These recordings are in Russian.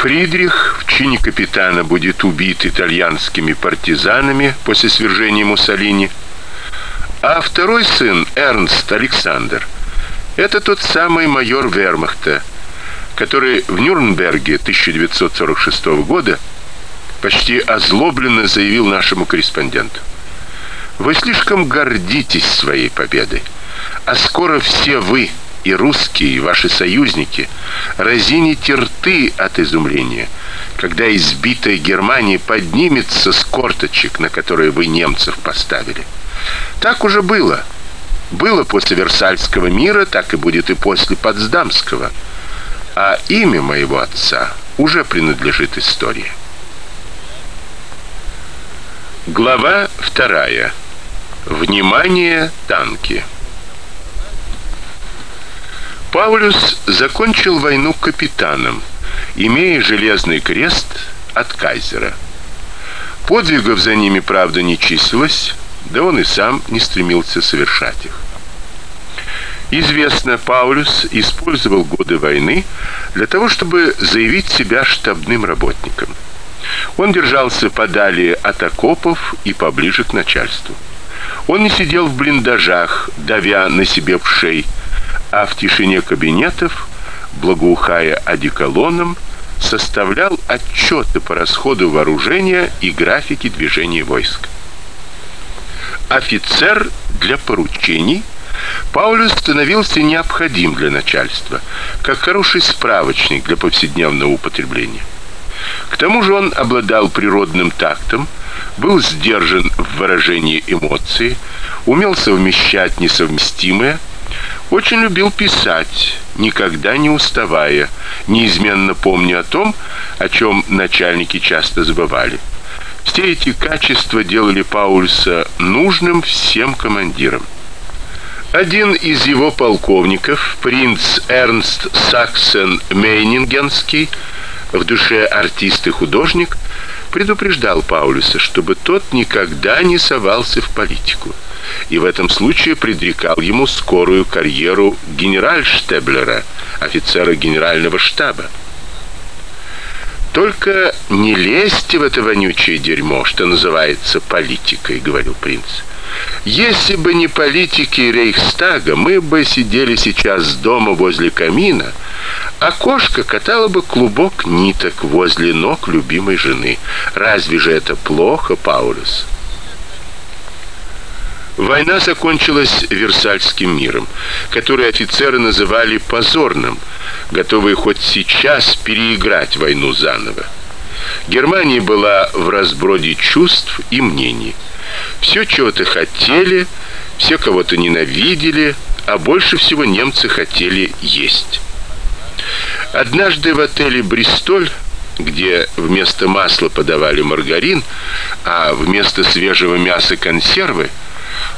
Фридрих в чине капитана будет убит итальянскими партизанами после свержения Муссолини, а второй сын, Эрнст Александр, это тот самый майор Вермахта, который в Нюрнберге 1946 года почти озлобленно заявил нашему корреспонденту: "Вы слишком гордитесь своей победой, а скоро все вы и русские, ваши союзники разините рты от изумления, когда избитая Германия поднимется с корточек, на которые вы немцев поставили. Так уже было. Было после Версальского мира, так и будет и после Потсдамского. А имя моего отца уже принадлежит истории. Глава вторая. Внимание, танки. Паулюс закончил войну капитаном, имея железный крест от кайзера. Подвигов за ними, правда, не числилось, да он и сам не стремился совершать их. Известно, Паулюс использовал годы войны для того, чтобы заявить себя штабным работником. Он держался подали от окопов и поближе к начальству. Он не сидел в блиндажах, давя на себе в шей, а в тишине кабинетов, благоухая одеколоном, составлял отчеты по расходу вооружения и графики движения войск. Офицер для поручений Паулюс становился необходим для начальства, как хороший справочник для повседневного употребления. К тому же он обладал природным тактом, был сдержан в выражении эмоций, умел совмещать несовместимое, очень любил писать, никогда не уставая, неизменно помня о том, о чем начальники часто забывали. Все эти качества делали Паульса нужным всем командирам. Один из его полковников, принц Эрнст Саксен Мейнингенский, в душе артист и художник, предупреждал Паулюса, чтобы тот никогда не совался в политику и в этом случае предрекал ему скорую карьеру генеральштеблера, офицера генерального штаба. Только не лезьте в это вонючее дерьмо, что называется политикой, говорил принц. Если бы не политики Рейхстага, мы бы сидели сейчас дома возле камина, а кошка катала бы клубок ниток возле ног любимой жены. Разве же это плохо, Паулюс? Война закончилась Версальским миром, который офицеры называли позорным, готовые хоть сейчас переиграть войну заново. Германия была в разброде чувств и мнений. Все чего-то хотели, все кого-то ненавидели, а больше всего немцы хотели есть. Однажды в отеле Бристоль где вместо масла подавали маргарин, а вместо свежего мяса консервы,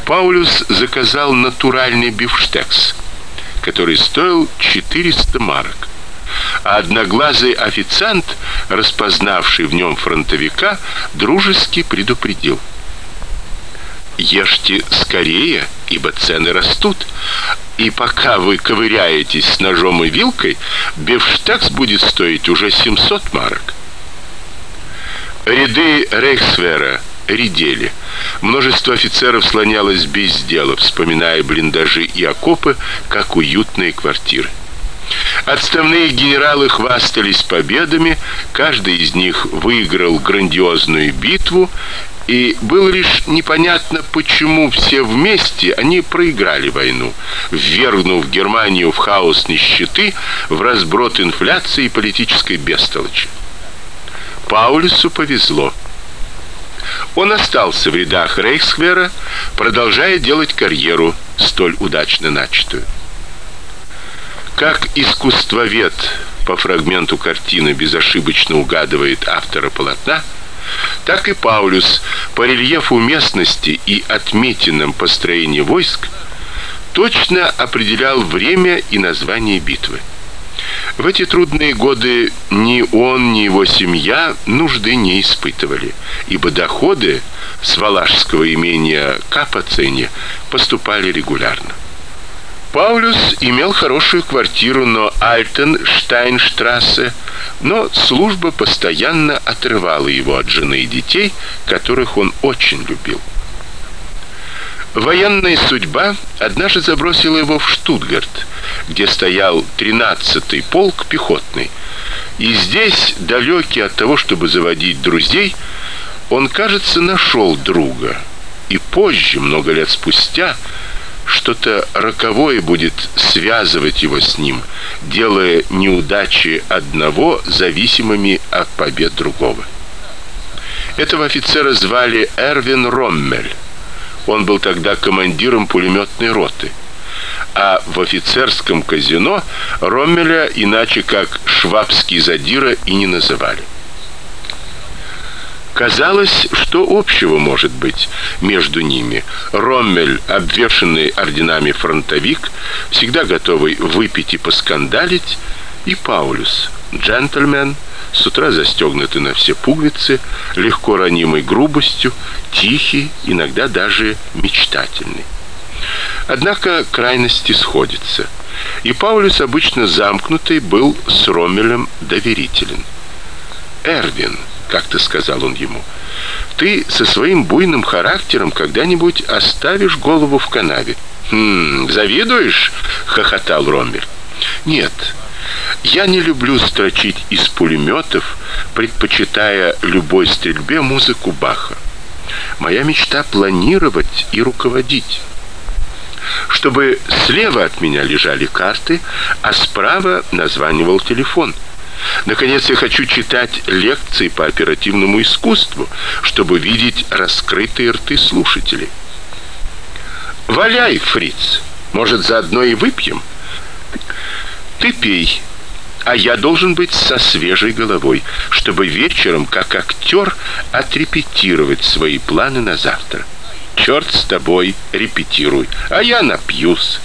Паулюс заказал натуральный бифштекс, который стоил 400 марок. А одноглазый официант, распознавший в нем фронтовика, дружески предупредил: "Ешьте скорее, ибо цены растут, и пока вы ковыряетесь с ножом и вилкой, бифштекс будет стоить уже 700 марок". Ряды Рейхсвера редели. Множество офицеров слонялось без дела, вспоминая блиндажи и окопы как уютные квартиры. Отставные генералы хвастались победами, каждый из них выиграл грандиозную битву, и было лишь непонятно, почему все вместе они проиграли войну, ввергнув Германию в хаос нищеты, в разброд инфляции и политической бестолочи. Паулюсу повезло. Он остался в рядах Рейхсвера, продолжая делать карьеру, столь удачно начатую. Как искусствовед по фрагменту картины безошибочно угадывает автора полотна, так и Паулюс по рельефу местности и отметинам построения войск точно определял время и название битвы. В эти трудные годы ни он, ни его семья нужды не испытывали, ибо доходы с валашского имения Капоцене поступали регулярно. Паулюс имел хорошую квартиру на Альтенштайнштрассе, но служба постоянно отрывала его от жены и детей, которых он очень любил. Военная судьба однажды забросила его в Штутгарт, где стоял 13-й полк пехотный. И здесь, далекий от того, чтобы заводить друзей, он, кажется, нашел друга. И позже, много лет спустя, что-то роковое будет связывать его с ним, делая неудачи одного зависимыми от побед другого. Этого офицера звали Эрвин Роммель. Он был тогда командиром пулеметной роты. А в офицерском казино Роммеля иначе как швабский задира и не называли. Казалось, что общего может быть между ними. Роммель, обвешанный орденами фронтовик, всегда готовый выпить и поскандалить, и Паулюс, джентльмен, с утра застегнутый на все пуговицы, легко ранимой грубостью, тихий, иногда даже мечтательный. Однако крайности сходятся. И Паулюс обычно замкнутый был с Роммелем доверителен. Эрвин как-то сказал он ему. Ты со своим буйным характером когда-нибудь оставишь голову в канаве? Хм, завидуешь? хохотал Роммель. Нет. Я не люблю строчить из пулеметов, предпочитая любой стрельбе музыку Баха. Моя мечта планировать и руководить. Чтобы слева от меня лежали карты, а справа названивал телефон. Наконец я хочу читать лекции по оперативному искусству, чтобы видеть раскрытые рты слушателей. Валяй, фриц. Может, заодно и выпьем? Ты пей, а я должен быть со свежей головой, чтобы вечером, как актер, отрепетировать свои планы на завтра. Черт с тобой, репетируй, а я напьюсь.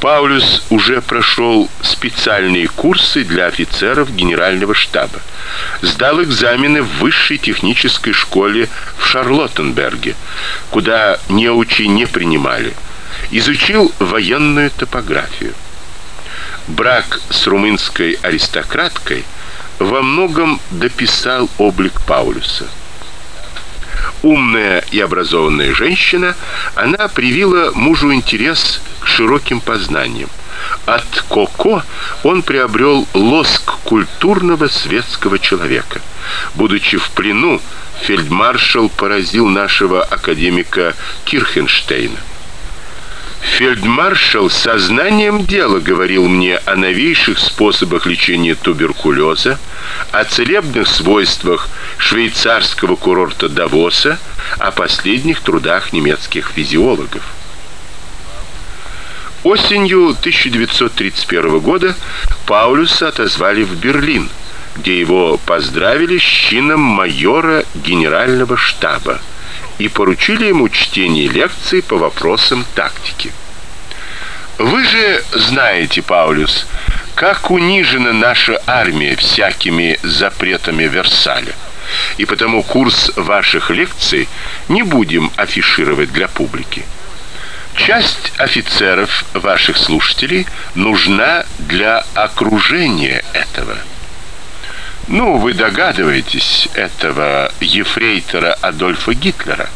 Паулюс уже прошел специальные курсы для офицеров генерального штаба. Сдал экзамены в высшей технической школе в Шарлоттенберге, куда неучи не принимали. Изучил военную топографию. Брак с румынской аристократкой во многом дописал облик Паулюса. Умная и образованная женщина, она привила мужу интерес к широким познаниям. От Коко он приобрел лоск культурного светского человека. Будучи в плену, фельдмаршал поразил нашего академика Кирхенштейна. Фельдмаршал сознанием дела говорил мне о новейших способах лечения туберкулеза, о целебных свойствах швейцарского курорта Давоса, о последних трудах немецких физиологов. Осенью 1931 года Паулюса отозвали в Берлин, где его поздравили с чином майора генерального штаба и поручили ему чтение лекций по вопросам тактики. Вы же знаете, Паулюс, как унижена наша армия всякими запретами Версаля. И потому курс ваших лекций не будем афишировать для публики. Часть офицеров ваших слушателей нужна для окружения этого. Ну, вы догадываетесь этого ефрейтора Адольфа Гитлера,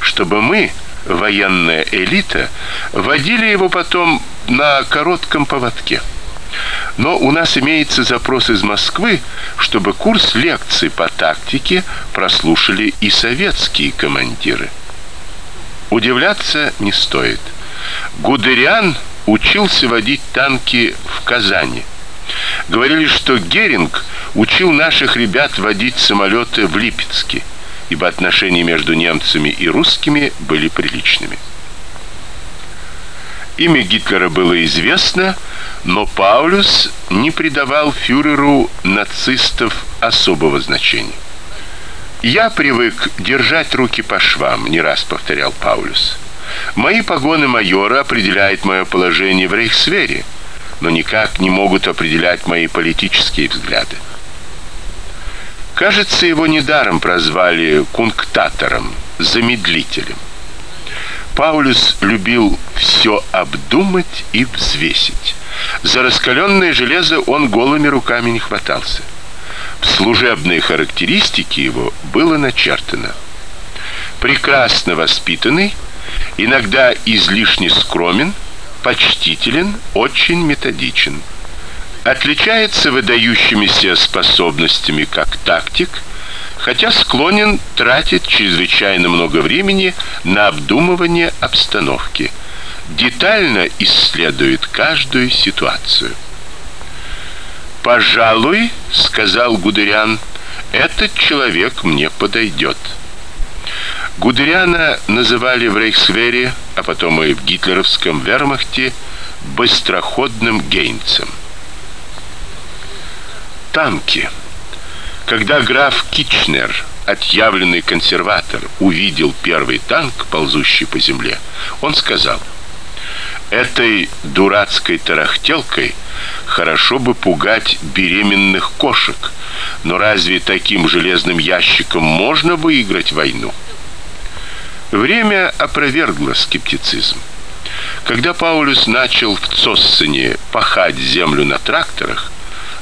чтобы мы, военная элита, водили его потом на коротком поводке. Но у нас имеется запрос из Москвы, чтобы курс лекций по тактике прослушали и советские командиры. Удивляться не стоит. Гудериан учился водить танки в Казани. Говорили, что Геринг учил наших ребят водить самолеты в Липецке, ибо отношения между немцами и русскими были приличными. Имя Гитлера было известно, но Паулюс не придавал фюреру нацистов особого значения. Я привык держать руки по швам, не раз повторял Паулюс. Мои погоны майора определяют мое положение в рейхсвере но никак не могут определять мои политические взгляды. Кажется, его недаром прозвали кунктатором, замедлителем. Паулюс любил все обдумать и взвесить. За раскаленное железо он голыми руками не хватался. В служебные характеристики его было начертано: прекрасно воспитанный, иногда излишне скромен, почтителен, очень методичен. Отличается выдающимися способностями как тактик, хотя склонен тратить чрезвычайно много времени на обдумывание обстановки. Детально исследует каждую ситуацию. "Пожалуй", сказал Гудериан, "этот человек мне подойдет. Гудериана называли в Рейхсвере, а потом и в гитлеровском вермахте быстроходным гейнцем. Танки. Когда граф Кичнер, отъявленный консерватор, увидел первый танк, ползущий по земле, он сказал: "Этой дурацкой тарахтелкой хорошо бы пугать беременных кошек, но разве таким железным ящиком можно выиграть войну?" Время опровергло скептицизм. Когда Паулюс начал в Цоссене пахать землю на тракторах,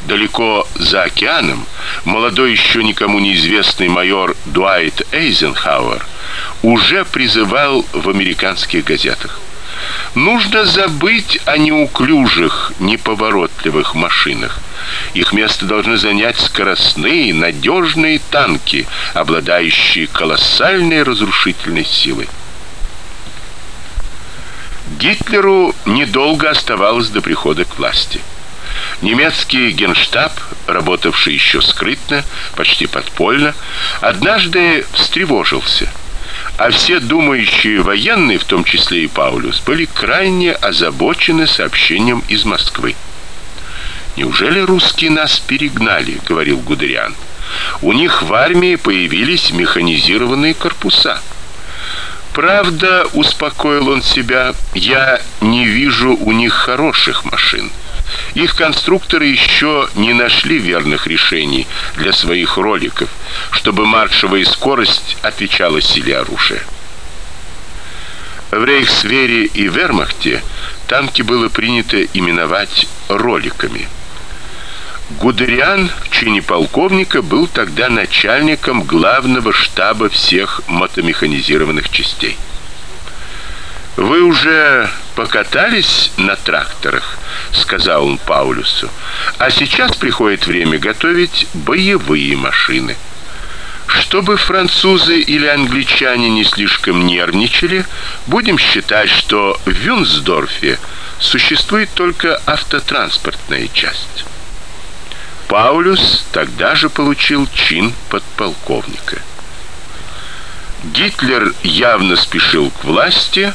далеко за океаном, молодой еще никому неизвестный майор Дуайт Эйзенхауэр уже призывал в американских газетах: Нужно забыть о неуклюжих, неповоротливых машинах. Их место должны занять скоростные, надежные танки, обладающие колоссальной разрушительной силой. Гитлеру недолго оставалось до прихода к власти. Немецкий генштаб, работавший еще скрытно, почти подпольно, однажды встревожился – а все думающие военные, в том числе и Паулюс, были крайне озабочены сообщением из Москвы. Неужели русские нас перегнали, говорил Гудериан. У них в армии появились механизированные корпуса. Правда, успокоил он себя, я не вижу у них хороших машин. Их конструкторы еще не нашли верных решений для своих роликов, чтобы маршевая скорость отвечала силе оружия. В Рейхсвере и Вермахте танки было принято именовать роликами. Гудериан в чине полковника был тогда начальником главного штаба всех мотомеханизированных частей. Вы уже покатались на тракторах, сказал он Паулюсу. А сейчас приходит время готовить боевые машины. Чтобы французы или англичане не слишком нервничали, будем считать, что в Вюнсдорфе существует только автотранспортная часть. Паулюс тогда же получил чин подполковника. Гитлер явно спешил к власти,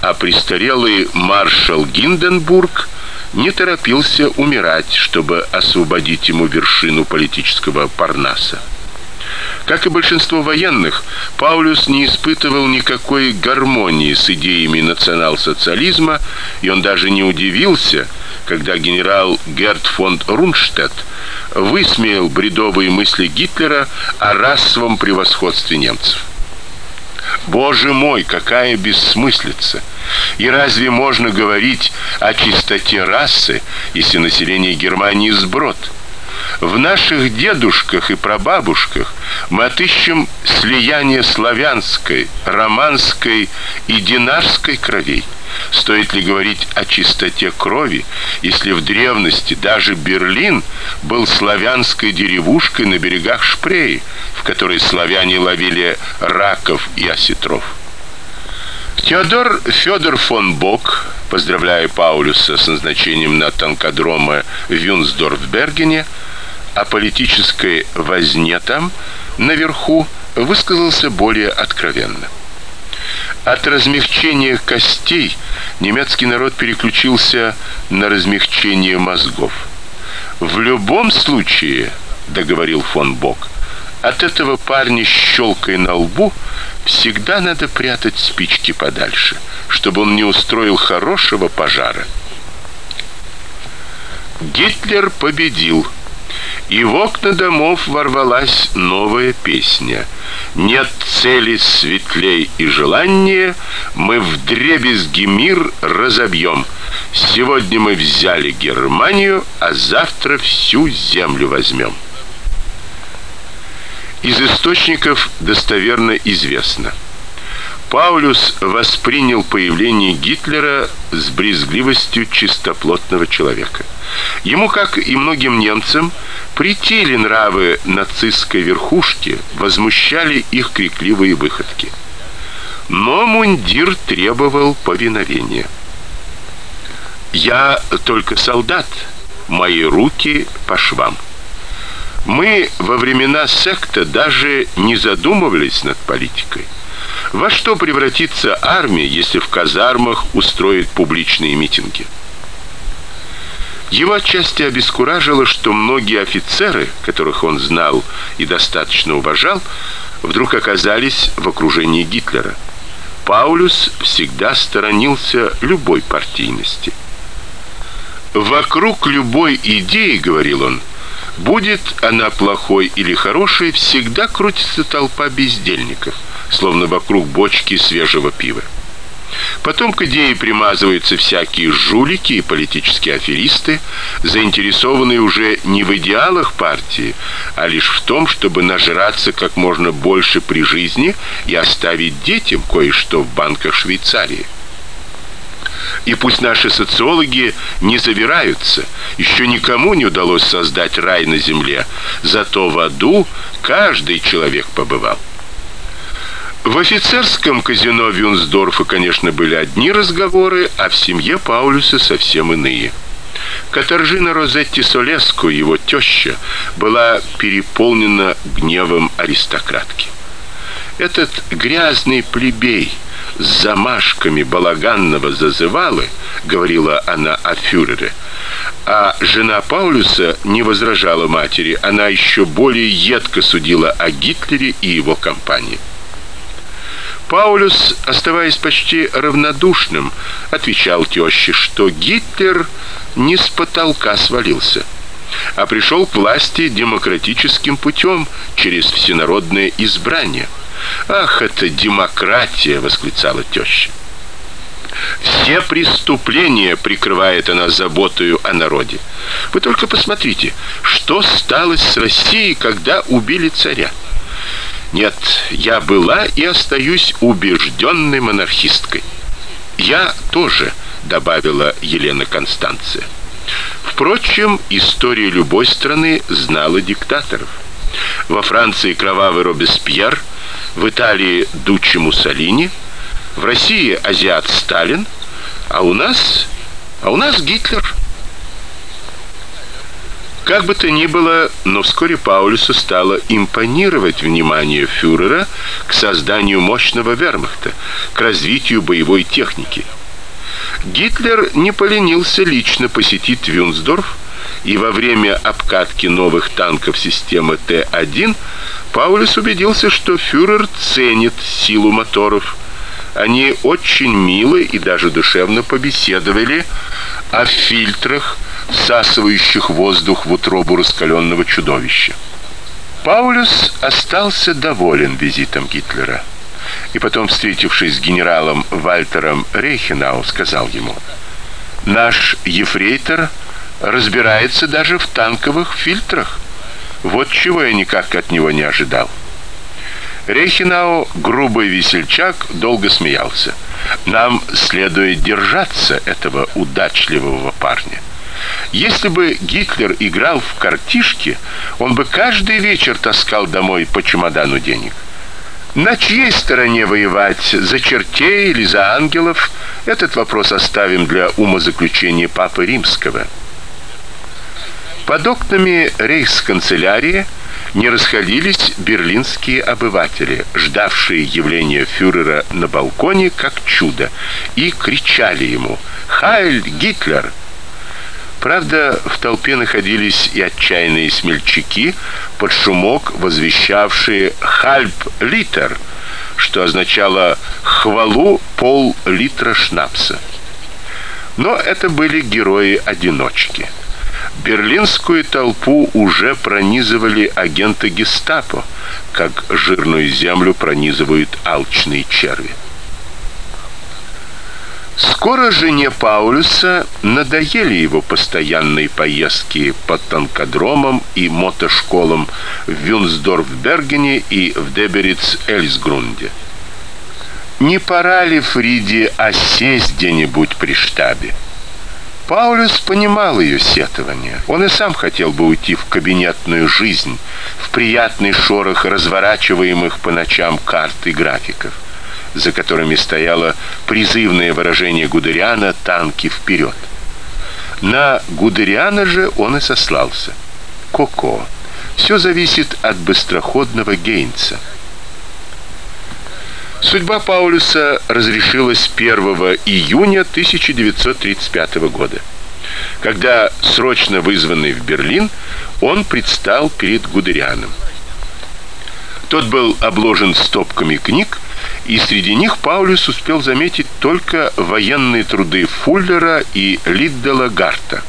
а престарелый маршал Гинденбург не торопился умирать, чтобы освободить ему вершину политического Парнаса. Как и большинство военных, Паулюс не испытывал никакой гармонии с идеями национал-социализма, и он даже не удивился, когда генерал Герт фон Рунштадт высмеял бредовые мысли Гитлера о расовом превосходстве немцев. Боже мой, какая бессмыслица! И разве можно говорить о чистоте расы, если население Германии сброд? В наших дедушках и прабабушках мы отыщем слияние славянской, романской и динарской кровей. Стоит ли говорить о чистоте крови, если в древности даже Берлин был славянской деревушкой на берегах Шпрее, в которой славяне ловили раков и осетров? Теодор Федор фон Бок, поздравляя Паулюса с назначением на танкодрома в Вюнсдорф-Бергене, о политической возне там наверху высказался более откровенно. От размягчения костей немецкий народ переключился на размягчение мозгов. В любом случае, договорил фон Бок, от этого парня с щелкой на лбу всегда надо прятать спички подальше, чтобы он не устроил хорошего пожара. Гитлер победил и в окна домов ворвалась новая песня. Нет цели светлей и желания, мы вдребезги мир разобьем. Сегодня мы взяли Германию, а завтра всю землю возьмем. Из источников достоверно известно – Паулюс воспринял появление Гитлера с брезгливостью чистоплотного человека. Ему, как и многим немцам, претили нравы нацистской верхушки, возмущали их крикливые выходки. Но мундир требовал повиновения. Я только солдат, мои руки по швам. Мы во времена секта даже не задумывались над политикой. Во что превратится армия, если в казармах устроит публичные митинги? Его отчасти обескуражило, что многие офицеры, которых он знал и достаточно уважал, вдруг оказались в окружении Гитлера. Паулюс всегда сторонился любой партийности. Вокруг любой идеи, говорил он, будет она плохой или хорошей, всегда крутится толпа бездельников словно вокруг бочки свежего пива. Потом к идее примазываются всякие жулики и политические аферисты, заинтересованные уже не в идеалах партии, а лишь в том, чтобы нажраться как можно больше при жизни и оставить детям кое-что в банках Швейцарии. И пусть наши социологи не завираются, еще никому не удалось создать рай на земле, зато в аду каждый человек побывал. В офицерском казино Вюнсдорфа, конечно, были одни разговоры, а в семье Паулюса совсем иные. Катаржина Розетти Солеско, его теща, была переполнена гневом аристократки. Этот грязный плебей с замашками балаганного зазывалы, говорила она о фюрере. А жена Паулюса не возражала матери, она еще более едко судила о Гитлере и его компании. Паулюс, оставаясь почти равнодушным, отвечал тёще, что Гитлер не с потолка свалился, а пришел к власти демократическим путем через всенародное избрание. Ах, это демократия, восклицала тёща. Все преступления прикрывает она заботою о народе. Вы только посмотрите, что стало с Россией, когда убили царя. Нет, я была и остаюсь убежденной монархисткой. Я тоже, добавила Елена Констанция. Впрочем, история любой страны знала диктаторов. Во Франции кровавый Робеспьер, в Италии Дуччи Муссолини, в России азиат Сталин, а у нас, а у нас Гитлер. Как бы то ни было, но вскоре Паулюсу стало импонировать внимание фюрера к созданию мощного вермахта, к развитию боевой техники. Гитлер не поленился лично посетить Вюнсдорф, и во время обкатки новых танков системы Т-1 Паулюс убедился, что фюрер ценит силу моторов. Они очень мило и даже душевно побеседовали о фильтрах, всасывающих воздух в утробу раскаленного чудовища. Паулюс остался доволен визитом Гитлера. И потом, встретившись с генералом Вальтером Рейхенау, сказал ему: "Наш ефрейтор разбирается даже в танковых фильтрах. Вот чего я никак от него не ожидал". Рейхенау, грубый весельчак, долго смеялся. Нам следует держаться этого удачливого парня. Если бы Гитлер играл в картишки, он бы каждый вечер таскал домой по чемодану денег. На чьей стороне воевать, за чертей или за ангелов? Этот вопрос оставим для умозаключения папы Римского. Под окнами рейхсканцелярии не расходились берлинские обыватели, ждавшие явления фюрера на балконе как чудо, и кричали ему: "Хайль Гитлер!" Правда, в толпе находились и отчаянные смельчаки, под шумок возвещавшие «хальб литр», что означало «хвалу пол-литра шнапса». Но это были герои-одиночки. Берлинскую толпу уже пронизывали агенты Гестапо, как жирную землю пронизывают алчные черви. Скоро жене Паулюса надоели его постоянные поездки по танкодромам и мотошколам в Вюнсдорф-Бергене и в Дебериц-Эльсгрунде. Не пора ли Фриде осесть где-нибудь при штабе? Паулюс понимал ее сетование. Он и сам хотел бы уйти в кабинетную жизнь, в приятный шорох разворачиваемых по ночам карт и графиков за которыми стояло призывное выражение Гудериана «танки вперед». На Гудериана же он и сослался. Коко. Все зависит от быстроходного Гейнца. Судьба Паулюса разрешилась 1 июня 1935 года. Когда срочно вызванный в Берлин, он предстал перед Гудерианом. Тот был обложен стопками книг, и среди них Паулюс успел заметить только военные труды Фуллера и Лиддела Гарта.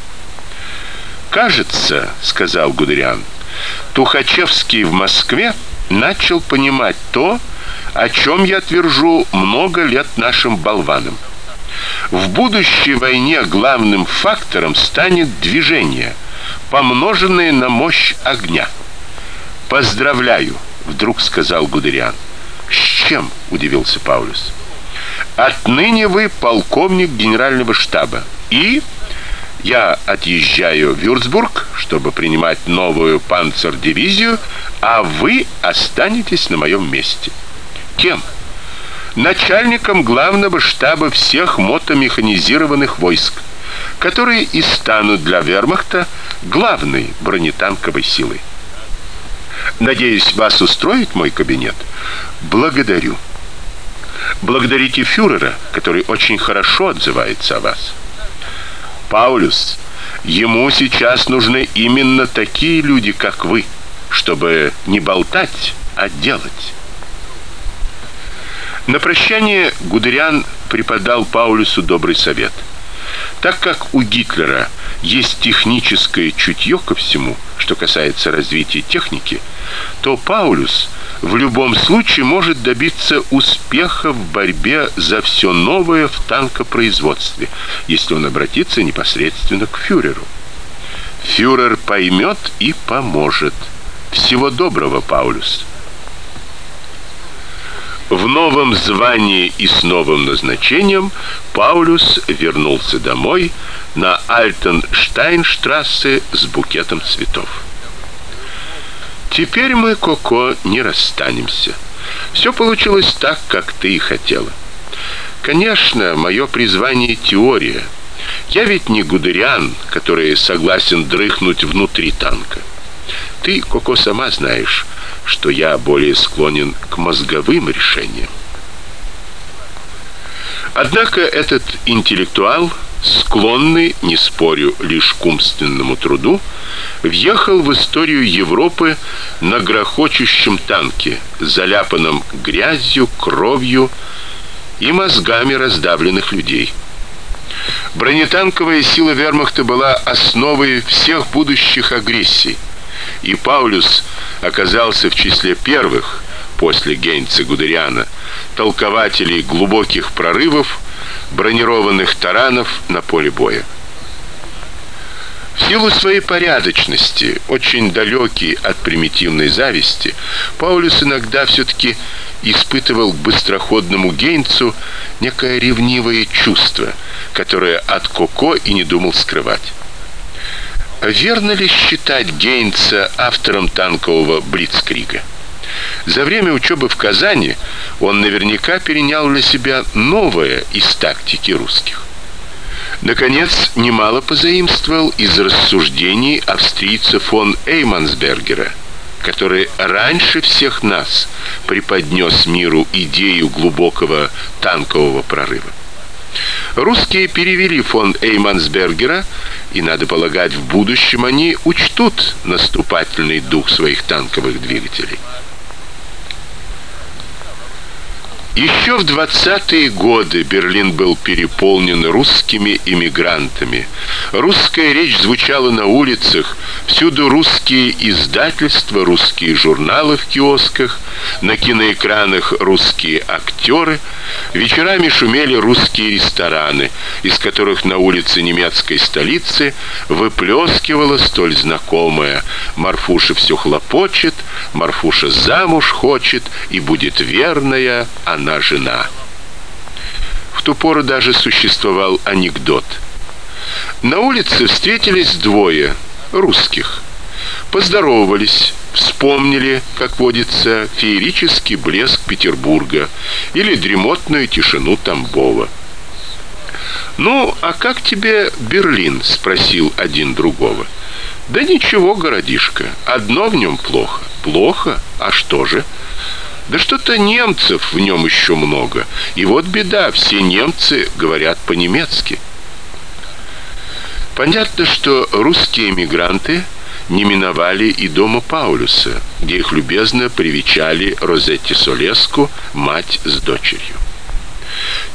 «Кажется, — сказал Гудериан, — Тухачевский в Москве начал понимать то, о чем я твержу много лет нашим болванам. В будущей войне главным фактором станет движение, помноженное на мощь огня. Поздравляю, вдруг сказал Гудериан. С чем? удивился Паулюс. Отныне вы полковник генерального штаба. И я отъезжаю в Вюрцбург, чтобы принимать новую панцердивизию, а вы останетесь на моем месте. Кем? Начальником главного штаба всех мотомеханизированных войск, которые и станут для Вермахта главной бронетанковой силой. Надеюсь, вас устроит мой кабинет. Благодарю. Благодарите фюрера, который очень хорошо отзывается о вас. Паулюс, ему сейчас нужны именно такие люди, как вы, чтобы не болтать, а делать. На прощание Гудериан преподал Паулюсу добрый совет. Так как у Гитлера есть техническое чутье ко всему, что касается развития техники, то Паулюс в любом случае может добиться успеха в борьбе за все новое в танкопроизводстве, если он обратится непосредственно к фюреру. Фюрер поймет и поможет. Всего доброго, Паулюс. В новом звании и с новым назначением Паулюс вернулся домой на Альтенштейнштрассе с букетом цветов. Теперь мы, Коко, не расстанемся. Все получилось так, как ты и хотела. Конечно, мое призвание теория. Я ведь не гудериан, который согласен дрыхнуть внутри танка. Ты, Коко, сама знаешь, что я более склонен к мозговым решениям. Однако этот интеллектуал склонный, не спорю, лишь к умственному труду, въехал в историю Европы на грохочущем танке, заляпанном грязью, кровью и мозгами раздавленных людей. Бронетанковая сила Вермахта была основой всех будущих агрессий, и Паулюс оказался в числе первых после Гейнца Гудериана толкователей глубоких прорывов бронированных таранов на поле боя. В силу своей порядочности, очень далекий от примитивной зависти, Паулюс иногда все таки испытывал к быстроходному Гейнцу некое ревнивое чувство, которое от Коко и не думал скрывать. Верно ли считать Гейнца автором танкового блицкрига? За время учебы в Казани он наверняка перенял для себя новое из тактики русских. Наконец, немало позаимствовал из рассуждений австрийца фон Эймансбергера, который раньше всех нас преподнес миру идею глубокого танкового прорыва. Русские перевели фон Эймансбергера, и надо полагать, в будущем они учтут наступательный дух своих танковых двигателей. Еще в 20-е годы Берлин был переполнен русскими иммигрантами. Русская речь звучала на улицах, всюду русские издательства, русские журналы в киосках, на киноэкранах русские актеры, вечерами шумели русские рестораны, из которых на улице немецкой столицы выплескивала столь знакомая «Марфуша все хлопочет, Марфуша замуж хочет и будет верная она» она жена. В ту пору даже существовал анекдот. На улице встретились двое русских. Поздоровались, вспомнили, как водится, феерический блеск Петербурга или дремотную тишину Тамбова. «Ну, а как тебе Берлин?» — спросил один другого. «Да ничего, городишко, одно в нем плохо». «Плохо? А что же?» Да что-то немцев в нем еще много. И вот беда, все немцы говорят по-немецки. Понятно, что русские эмигранты не миновали и дома Паулюса, где их любезно привечали Розетти Солеску, мать с дочерью.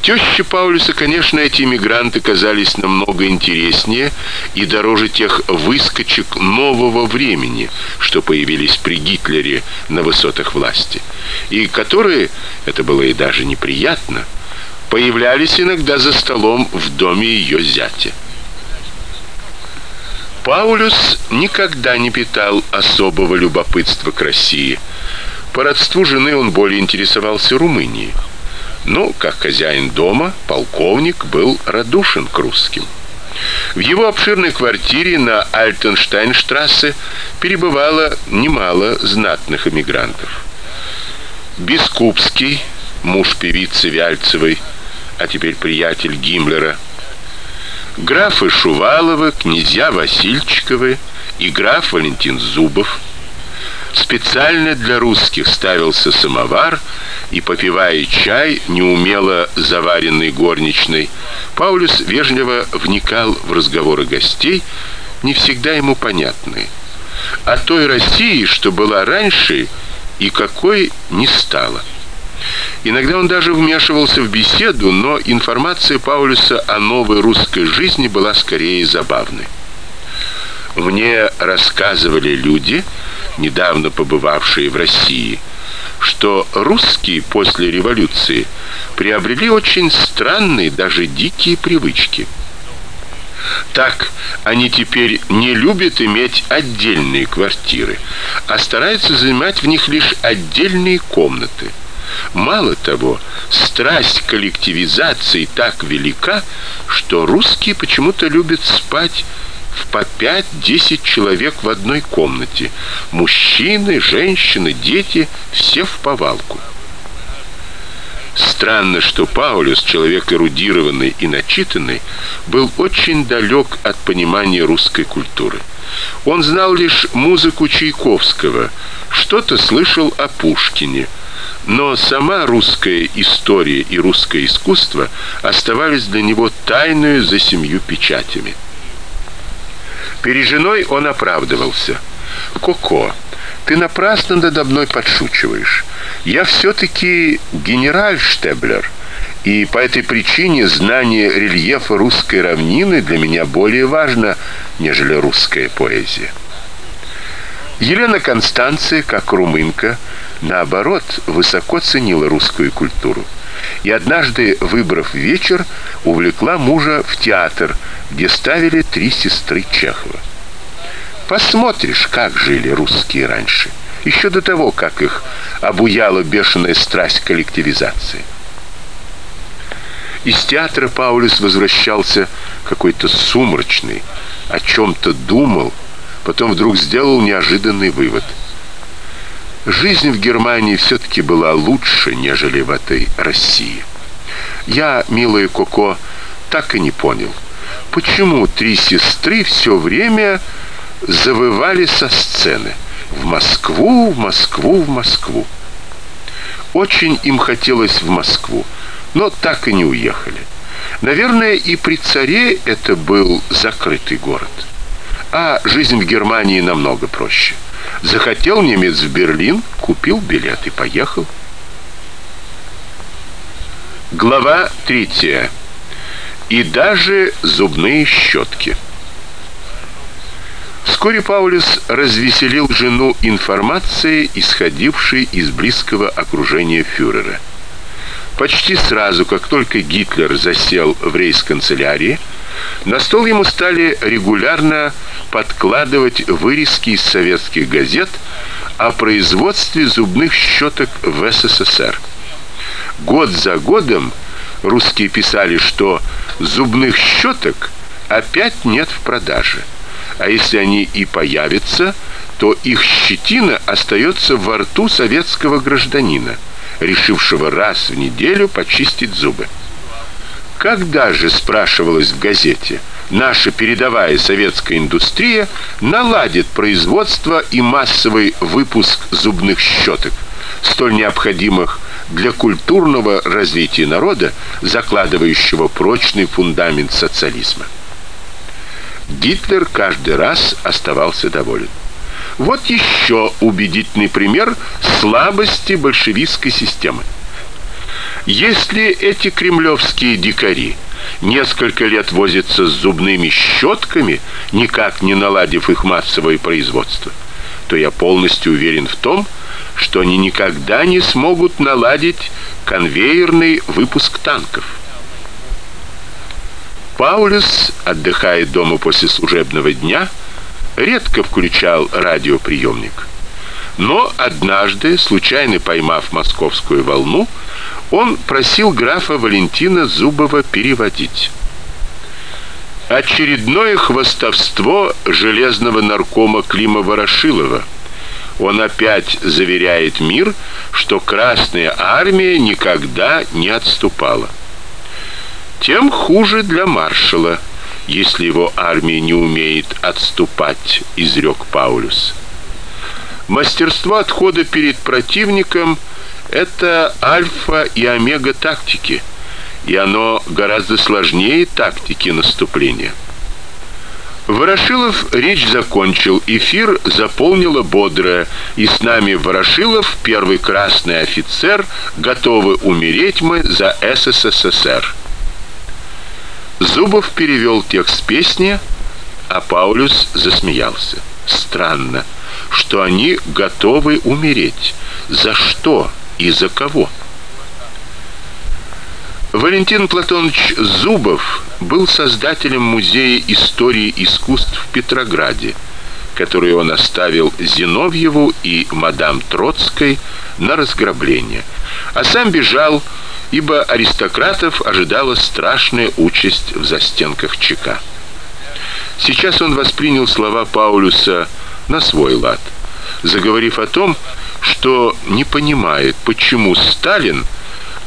Тёще Паулюса, конечно, эти иммигранты казались намного интереснее и дороже тех выскочек нового времени, что появились при Гитлере на высотах власти, и которые, это было и даже неприятно, появлялись иногда за столом в доме ее зятя. Паулюс никогда не питал особого любопытства к России. По родству жены он более интересовался Румынией. Но, как хозяин дома, полковник был радушен к русским. В его обширной квартире на Альтенштейнштрассе перебывало немало знатных эмигрантов. Бескупский, муж певицы Вяльцевой, а теперь приятель Гиммлера, графы Шуваловы, князья Васильчиковы и граф Валентин Зубов – Специально для русских ставился самовар, и попивая чай, неумело заваренный горничной, Паулюс вежливо вникал в разговоры гостей, не всегда ему понятные. О той России, что была раньше и какой не стало. Иногда он даже вмешивался в беседу, но информация Паулюса о новой русской жизни была скорее забавной. Мне рассказывали люди, недавно побывавшие в России, что русские после революции приобрели очень странные, даже дикие привычки. Так, они теперь не любят иметь отдельные квартиры, а стараются занимать в них лишь отдельные комнаты. Мало того, страсть к коллективизации так велика, что русские почему-то любят спать в по 5-10 человек в одной комнате. Мужчины, женщины, дети, все в повалку. Странно, что Паулюс, человек эрудированный и начитанный, был очень далек от понимания русской культуры. Он знал лишь музыку Чайковского, что-то слышал о Пушкине, но сама русская история и русское искусство оставались для него тайною за семью печатями. Перед женой он оправдывался. «Коко, ты напрасно надо мной подшучиваешь. Я все-таки генераль Штеблер, и по этой причине знание рельефа русской равнины для меня более важно, нежели русская поэзия». Елена Констанция, как румынка, наоборот, высоко ценила русскую культуру и однажды, выбрав вечер, увлекла мужа в театр, где ставили три сестры Чехова. Посмотришь, как жили русские раньше, еще до того, как их обуяла бешеная страсть коллективизации. Из театра Паулюс возвращался какой-то сумрачный, о чем-то думал, потом вдруг сделал неожиданный вывод – Жизнь в Германии все-таки была лучше, нежели в этой России. Я, милая Коко, так и не понял, почему три сестры все время завывали со сцены в Москву, в Москву, в Москву. Очень им хотелось в Москву, но так и не уехали. Наверное, и при царе это был закрытый город. А жизнь в Германии намного проще. Захотел немец в Берлин, купил билет и поехал. Глава 3. И даже зубные щетки. Вскоре Паулюс развеселил жену информацией, исходившей из близкого окружения фюрера. Почти сразу, как только Гитлер засел в рейс-канцелярии, на стол ему стали регулярно подкладывать вырезки из советских газет о производстве зубных щеток в СССР. Год за годом русские писали, что зубных щеток опять нет в продаже. А если они и появятся, то их щетина остается во рту советского гражданина, решившего раз в неделю почистить зубы. Когда же, спрашивалось в газете, наша передовая советская индустрия наладит производство и массовый выпуск зубных щеток, столь необходимых для культурного развития народа, закладывающего прочный фундамент социализма. Гитлер каждый раз оставался доволен. Вот еще убедительный пример слабости большевистской системы. Если эти кремлевские дикари несколько лет возятся с зубными щетками, никак не наладив их массовое производство, то я полностью уверен в том, что они никогда не смогут наладить конвейерный выпуск танков. Паулюс, отдыхая дома после служебного дня, редко включал радиоприемник. Но однажды, случайно поймав московскую волну, он просил графа Валентина Зубова переводить. Очередное хвастовство железного наркома Клима Ворошилова – он опять заверяет мир, что Красная армия никогда не отступала. Тем хуже для маршала, если его армия не умеет отступать, изрек Паулюс. Мастерство отхода перед противником это альфа и омега тактики, и оно гораздо сложнее тактики наступления. Ворошилов речь закончил, эфир заполнила бодрая: "И с нами Ворошилов, первый красный офицер, готовы умереть мы за СССР". Зубов перевел текст песни, а Паулюс засмеялся. Странно, что они готовы умереть. За что и за кого? Валентин Платонович Зубов был создателем музея истории искусств в Петрограде, который он оставил Зиновьеву и мадам Троцкой на разграбление, а сам бежал, ибо аристократов ожидала страшная участь в застенках ЧК. Сейчас он воспринял слова Паулюса на свой лад, заговорив о том, что не понимает, почему Сталин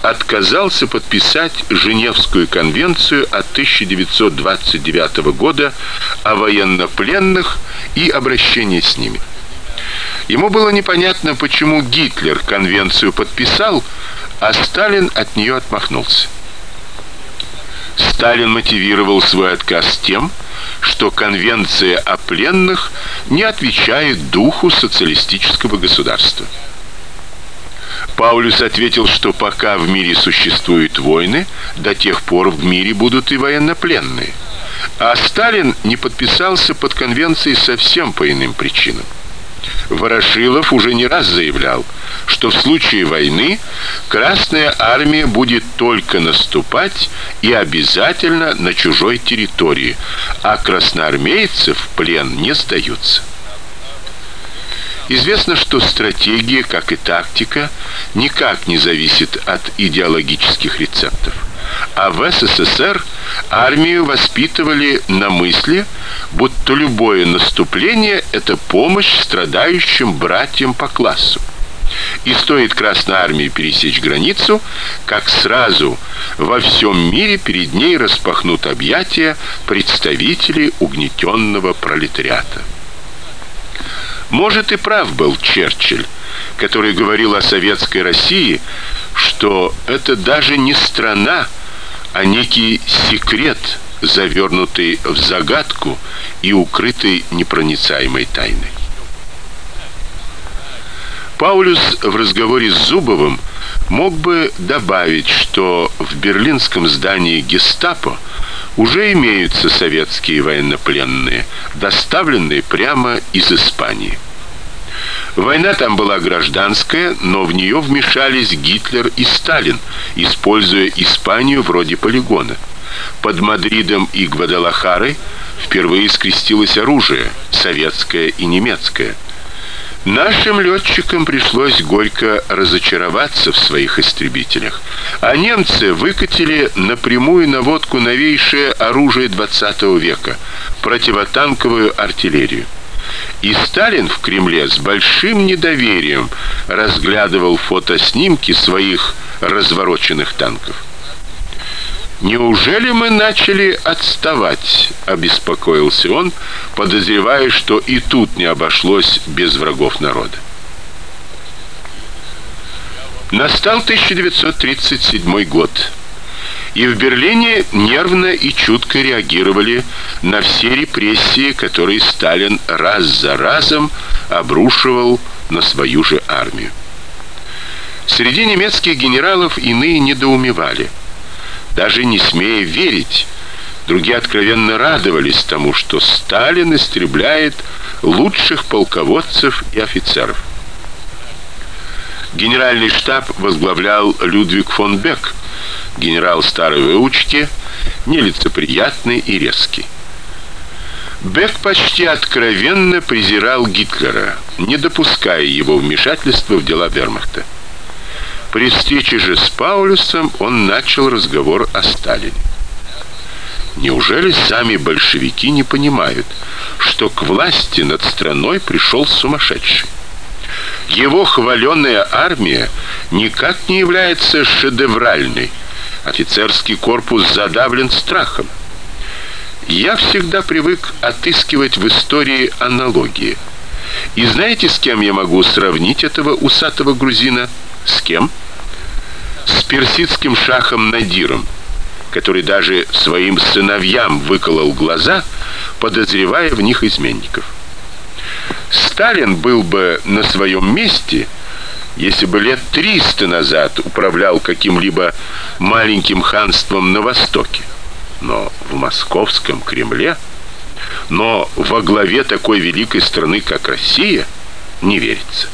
отказался подписать Женевскую конвенцию от 1929 года о военнопленных и обращении с ними. Ему было непонятно, почему Гитлер конвенцию подписал, а Сталин от нее отмахнулся. Сталин мотивировал свой отказ тем, что конвенция о пленных не отвечает духу социалистического государства. Паулюс ответил, что пока в мире существуют войны, до тех пор в мире будут и военнопленные. А Сталин не подписался под конвенцией совсем по иным причинам. Ворошилов уже не раз заявлял, что в случае войны Красная армия будет только наступать и обязательно на чужой территории, а красноармейцы в плен не сдаются. Известно, что стратегия, как и тактика, никак не зависит от идеологических рецептов. А в СССР армию воспитывали на мысли, будто любое наступление это помощь страдающим братьям по классу. И стоит Красной армии пересечь границу, как сразу во всем мире перед ней распахнут объятия представители угнетенного пролетариата. Может и прав был Черчилль, который говорил о советской России, что это даже не страна, а некий секрет, завернутый в загадку и укрытый непроницаемой тайной. Паулюс в разговоре с Зубовым мог бы добавить, что в берлинском здании Гестапо уже имеются советские военнопленные, доставленные прямо из Испании. Война там была гражданская, но в нее вмешались Гитлер и Сталин, используя Испанию вроде полигона. Под Мадридом и Гвадалахарой впервые скрестилось оружие, советское и немецкое. Нашим летчикам пришлось горько разочароваться в своих истребителях, а немцы выкатили напрямую наводку новейшее оружие 20 века противотанковую артиллерию. И Сталин в Кремле с большим недоверием разглядывал фотоснимки своих развороченных танков. Неужели мы начали отставать? обеспокоился он, подозревая, что и тут не обошлось без врагов народа. Настал 1937 год. И в Берлине нервно и чутко реагировали на все репрессии, которые Сталин раз за разом обрушивал на свою же армию. Среди немецких генералов иные недоумевали – даже не смея верить. Другие откровенно радовались тому, что Сталин истребляет лучших полководцев и офицеров. Генеральный штаб возглавлял Людвиг фон Бек, генерал старой выучки, нелицеприятный и резкий. Бек почти откровенно презирал Гитлера, не допуская его вмешательства в дела Вермахта. При встрече же с Паулюсом он начал разговор о Сталине. Неужели сами большевики не понимают, что к власти над страной пришел сумасшедший? Его хваленая армия никак не является шедевральной. Офицерский корпус задавлен страхом. Я всегда привык отыскивать в истории аналогии. И знаете, с кем я могу сравнить этого усатого грузина? С кем? с персидским шахом Надиром, который даже своим сыновьям выколол глаза, подозревая в них изменников. Сталин был бы на своем месте, если бы лет 300 назад управлял каким-либо маленьким ханством на востоке. Но в московском Кремле, но во главе такой великой страны, как Россия, не верится.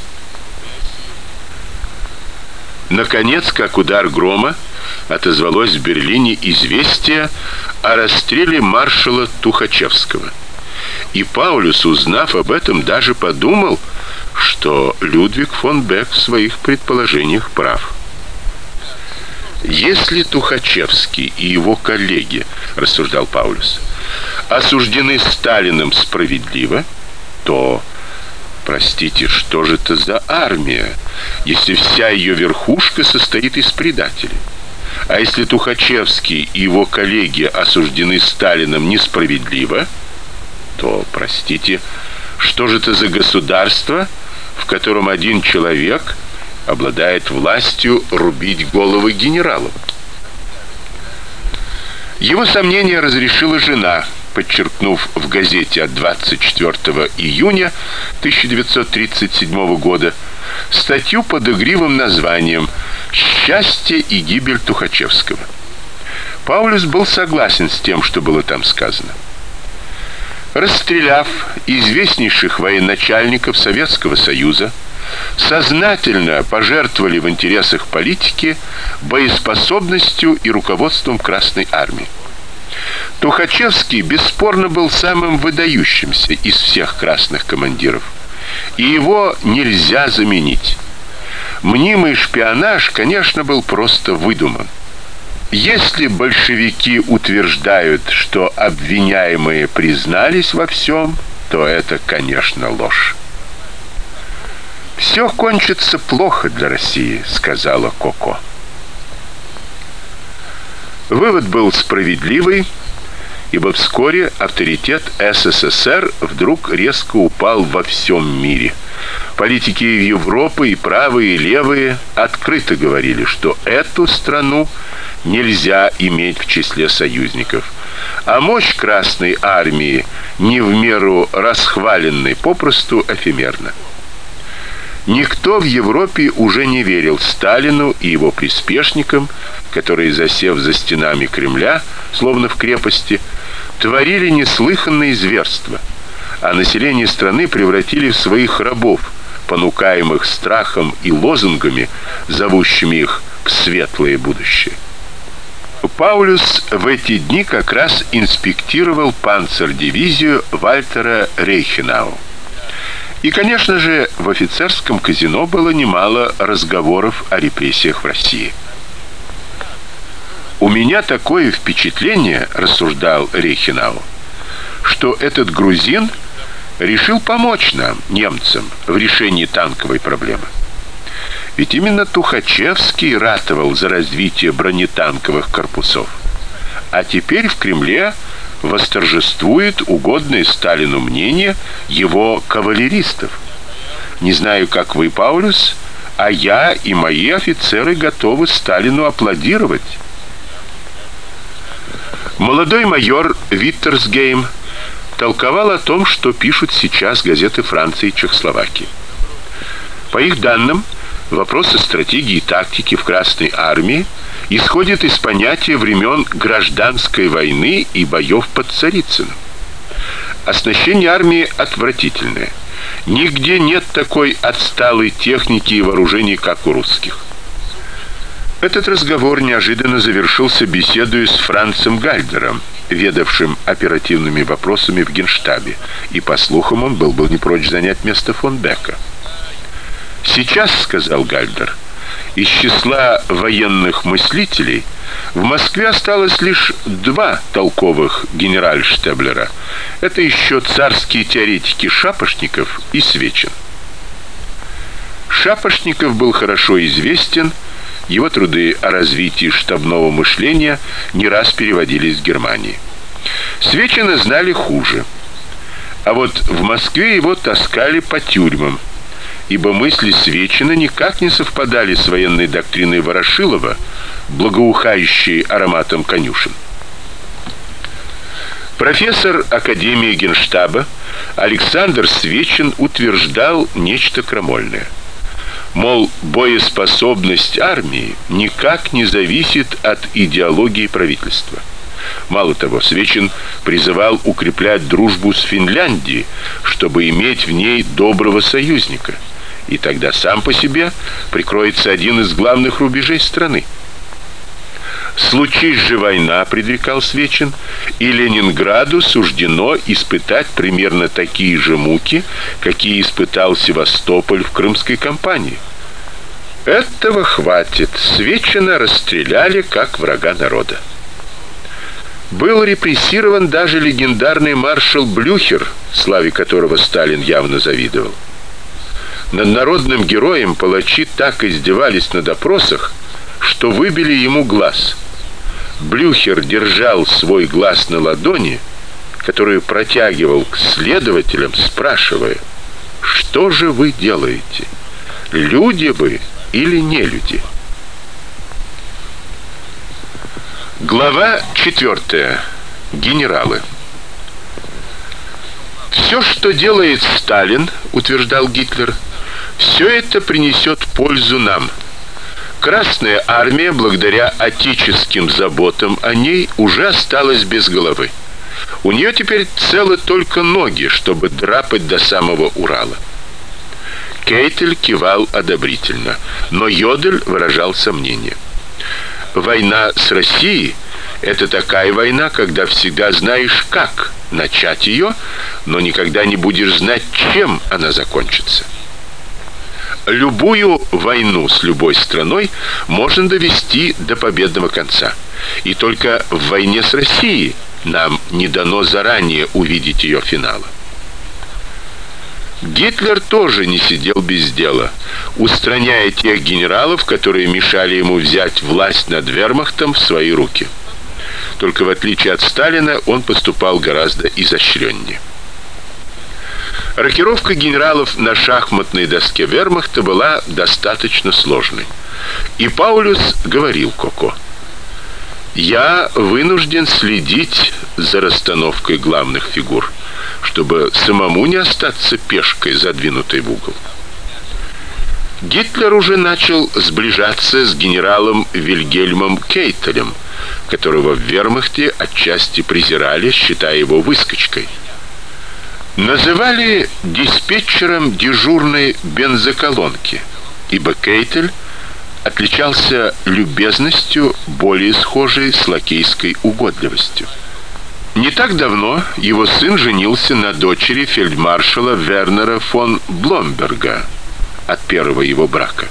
Наконец, как удар грома, отозвалось в Берлине известие о расстреле маршала Тухачевского. И Паулюс, узнав об этом, даже подумал, что Людвиг фон Бек в своих предположениях прав. Если Тухачевский и его коллеги, рассуждал Паулюс, осуждены Сталиным справедливо, то Простите, что же это за армия, если вся ее верхушка состоит из предателей? А если Тухачевский и его коллеги осуждены Сталином несправедливо, то, простите, что же это за государство, в котором один человек обладает властью рубить головы генералов? Его сомнения разрешила жена – подчеркнув в газете от 24 июня 1937 года статью под игривым названием «Счастье и гибель Тухачевского». Паулюс был согласен с тем, что было там сказано. Расстреляв известнейших военачальников Советского Союза, сознательно пожертвовали в интересах политики боеспособностью и руководством Красной армии. Тухачевский бесспорно был самым выдающимся из всех красных командиров, и его нельзя заменить. Мнимый шпионаж, конечно, был просто выдуман. Если большевики утверждают, что обвиняемые признались во всем, то это, конечно, ложь. Все кончится плохо для России, сказала Коко. Вывод был справедливый ибо вскоре авторитет СССР вдруг резко упал во всем мире. Политики Европы и правые, и левые открыто говорили, что эту страну нельзя иметь в числе союзников. А мощь Красной армии, не в меру расхваленной, попросту эфемерна. Никто в Европе уже не верил Сталину и его приспешникам, которые, засев за стенами Кремля, словно в крепости, творили неслыханные зверства, а население страны превратили в своих рабов, понукаемых страхом и лозунгами, зовущими их в светлое будущее. Паулюс в эти дни как раз инспектировал панцердивизию Вальтера Рейхенау. И, конечно же, в офицерском казино было немало разговоров о репрессиях в России. У меня такое впечатление, рассуждал Рейхенау, что этот грузин решил помочь нам, немцам, в решении танковой проблемы. Ведь именно Тухачевский ратовал за развитие бронетанковых корпусов. А теперь в Кремле восторжествует угодное Сталину мнение его кавалеристов. Не знаю, как вы, Паулюс, а я и мои офицеры готовы Сталину аплодировать. Молодой майор Виттерсгейм толковал о том, что пишут сейчас газеты Франции и Чехословакии. По их данным, вопросы стратегии и тактики в Красной армии исходит из понятия времен гражданской войны и боев под Царицыным. Оснащение армии отвратительное. Нигде нет такой отсталой техники и вооружений, как у русских. Этот разговор неожиданно завершился беседой с Францем Гальдером, ведавшим оперативными вопросами в Генштабе, и по слухам он был бы не прочь занять место фон Бека. Сейчас, сказал Гальдер, из числа военных мыслителей в Москве осталось лишь два толковых генеральштаблера. Это еще царские теоретики Шапошников и Свечин. Шапошников был хорошо известен, его труды о развитии штабного мышления не раз переводились в Германии. Свечина знали хуже. А вот в Москве его таскали по тюрьмам ибо мысли Свечина никак не совпадали с военной доктриной Ворошилова, благоухающей ароматом конюшен. Профессор Академии Генштаба Александр Свечин утверждал нечто крамольное. Мол, боеспособность армии никак не зависит от идеологии правительства. Мало того, Свечин призывал укреплять дружбу с Финляндией, чтобы иметь в ней доброго союзника – и тогда сам по себе прикроется один из главных рубежей страны. Случись же война, предрекал Свечин, и Ленинграду суждено испытать примерно такие же муки, какие испытал Севастополь в Крымской кампании. Этого хватит. Свечина расстреляли как врага народа. Был репрессирован даже легендарный маршал Блюхер, славе которого Сталин явно завидовал. Над народным героем палачи так издевались на допросах, что выбили ему глаз. Блюхер держал свой глаз на ладони, которую протягивал к следователям, спрашивая: "Что же вы делаете? Люди вы или не люди?" Глава 4. Генералы. Все, что делает Сталин, утверждал Гитлер, все это принесет пользу нам. Красная армия, благодаря отеческим заботам о ней, уже осталась без головы. У нее теперь целы только ноги, чтобы драпать до самого Урала. Кейтель кивал одобрительно, но Йодель выражал сомнение. Война с Россией это такая война, когда всегда знаешь как начать ее, но никогда не будешь знать, чем она закончится. Любую войну с любой страной можно довести до победного конца. И только в войне с Россией нам не дано заранее увидеть ее финала. Гитлер тоже не сидел без дела, устраняя тех генералов, которые мешали ему взять власть над Вермахтом в свои руки. Только в отличие от Сталина, он поступал гораздо изощреннее. Рокировка генералов на шахматной доске Вермахта была достаточно сложной. И Паулюс говорил Коко: "Я вынужден следить за расстановкой главных фигур, чтобы самому не остаться пешкой, задвинутой в угол". Гитлер уже начал сближаться с генералом Вильгельмом Кейтелем, которого в Вермахте отчасти презирали, считая его выскочкой. Называли диспетчером дежурной бензоколонки, ибо Кейтель отличался любезностью, более схожей с лакейской угодливостью. Не так давно его сын женился на дочери фельдмаршала Вернера фон Бломберга от первого его брака.